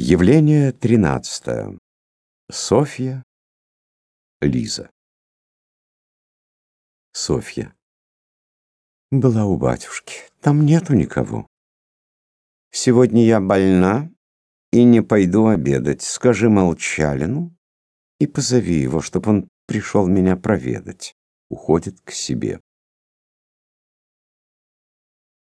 Явление тринадцатое. Софья, Лиза. Софья. Была у батюшки. Там нету никого. Сегодня я больна и не пойду обедать. Скажи Молчалину и позови его, чтоб он пришел меня проведать. Уходит к себе.